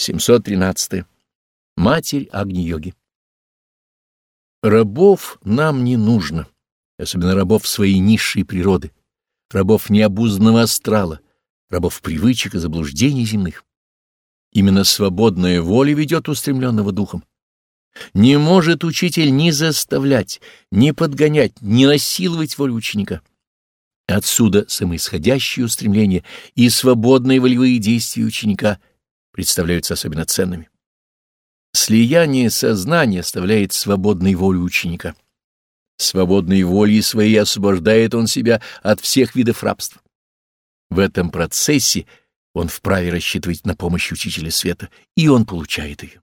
713. Матерь Агни-йоги. Рабов нам не нужно, особенно рабов своей низшей природы, рабов необузданного астрала, рабов привычек и заблуждений земных. Именно свободная воля ведет устремленного духом. Не может учитель ни заставлять, ни подгонять, ни насиловать волю ученика. Отсюда самоисходящее устремление и свободные волевые действия ученика — представляются особенно ценными. Слияние сознания оставляет свободной волю ученика. Свободной волей своей освобождает он себя от всех видов рабства. В этом процессе он вправе рассчитывать на помощь Учителя Света, и он получает ее.